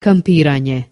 kampiranje.